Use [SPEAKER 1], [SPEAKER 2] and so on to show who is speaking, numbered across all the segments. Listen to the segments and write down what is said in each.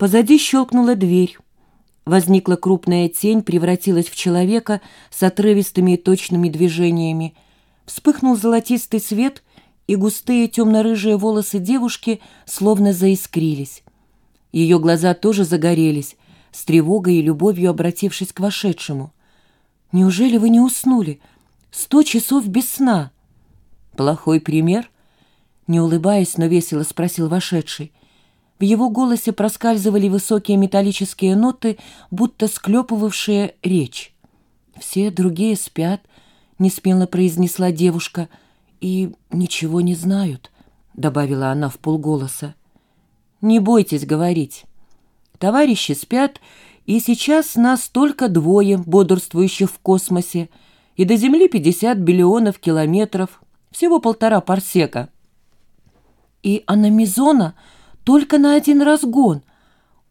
[SPEAKER 1] Позади щелкнула дверь. Возникла крупная тень, превратилась в человека с отрывистыми и точными движениями. Вспыхнул золотистый свет, и густые темно-рыжие волосы девушки словно заискрились. Ее глаза тоже загорелись, с тревогой и любовью обратившись к вошедшему. «Неужели вы не уснули? Сто часов без сна!» «Плохой пример?» Не улыбаясь, но весело спросил вошедший. В его голосе проскальзывали высокие металлические ноты, будто склепывавшие речь. «Все другие спят», — несмело произнесла девушка, — «и ничего не знают», — добавила она в полголоса. «Не бойтесь говорить. Товарищи спят, и сейчас нас только двое, бодрствующих в космосе, и до Земли 50 биллионов километров, всего полтора парсека». «И аномизона...» Только на один разгон!»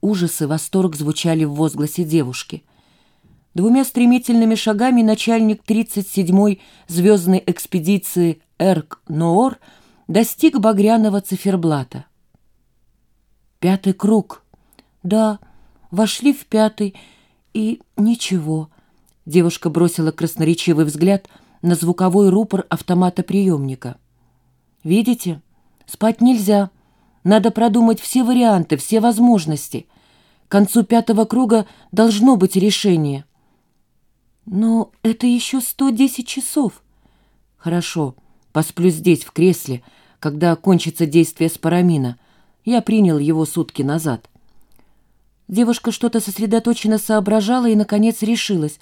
[SPEAKER 1] Ужас и восторг звучали в возгласе девушки. Двумя стремительными шагами начальник 37-й звездной экспедиции Эрк-Ноор достиг багряного циферблата. «Пятый круг. Да, вошли в пятый, и ничего». Девушка бросила красноречивый взгляд на звуковой рупор автомата-приемника. «Видите? Спать нельзя». Надо продумать все варианты, все возможности. К концу пятого круга должно быть решение. Но это еще 110 часов. Хорошо, посплю здесь, в кресле, когда кончится действие спарамина. Я принял его сутки назад. Девушка что-то сосредоточенно соображала и, наконец, решилась.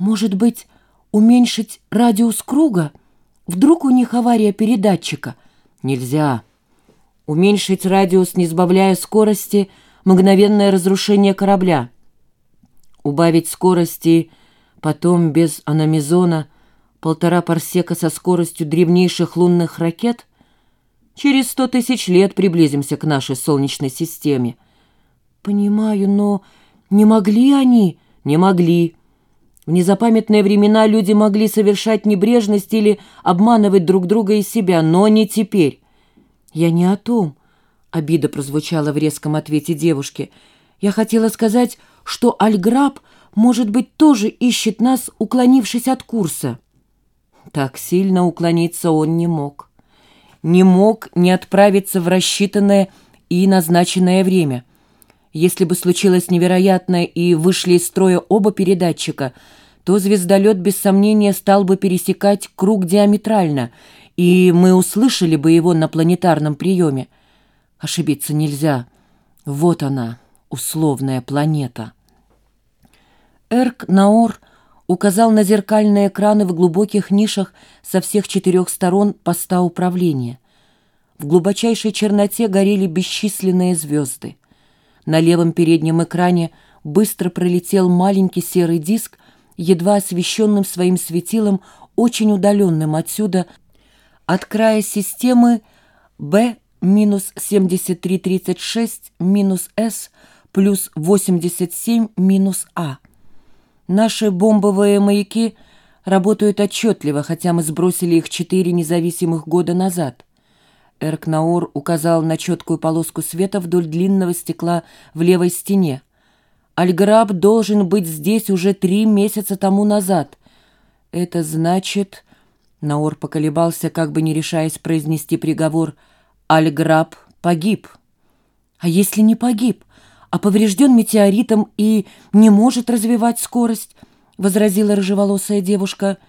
[SPEAKER 1] Может быть, уменьшить радиус круга? Вдруг у них авария передатчика? Нельзя уменьшить радиус, не сбавляя скорости, мгновенное разрушение корабля, убавить скорости, потом без аномизона, полтора парсека со скоростью древнейших лунных ракет, через сто тысяч лет приблизимся к нашей Солнечной системе. Понимаю, но не могли они? Не могли. В незапамятные времена люди могли совершать небрежность или обманывать друг друга и себя, но не теперь. «Я не о том», — обида прозвучала в резком ответе девушки. «Я хотела сказать, что Альграб, может быть, тоже ищет нас, уклонившись от курса». Так сильно уклониться он не мог. Не мог не отправиться в рассчитанное и назначенное время. Если бы случилось невероятное и вышли из строя оба передатчика, то звездолет без сомнения стал бы пересекать круг диаметрально — и мы услышали бы его на планетарном приеме. Ошибиться нельзя. Вот она, условная планета. Эрк Наор указал на зеркальные экраны в глубоких нишах со всех четырех сторон поста управления. В глубочайшей черноте горели бесчисленные звезды. На левом переднем экране быстро пролетел маленький серый диск, едва освещенным своим светилом, очень удаленным отсюда, от края системы B-7336-S плюс 87-А. Наши бомбовые маяки работают отчетливо, хотя мы сбросили их четыре независимых года назад. Эркнаур указал на четкую полоску света вдоль длинного стекла в левой стене. Альграб должен быть здесь уже три месяца тому назад. Это значит... Наор поколебался, как бы не решаясь произнести приговор. Альграб погиб. А если не погиб, а поврежден метеоритом и не может развивать скорость, возразила рыжеволосая девушка —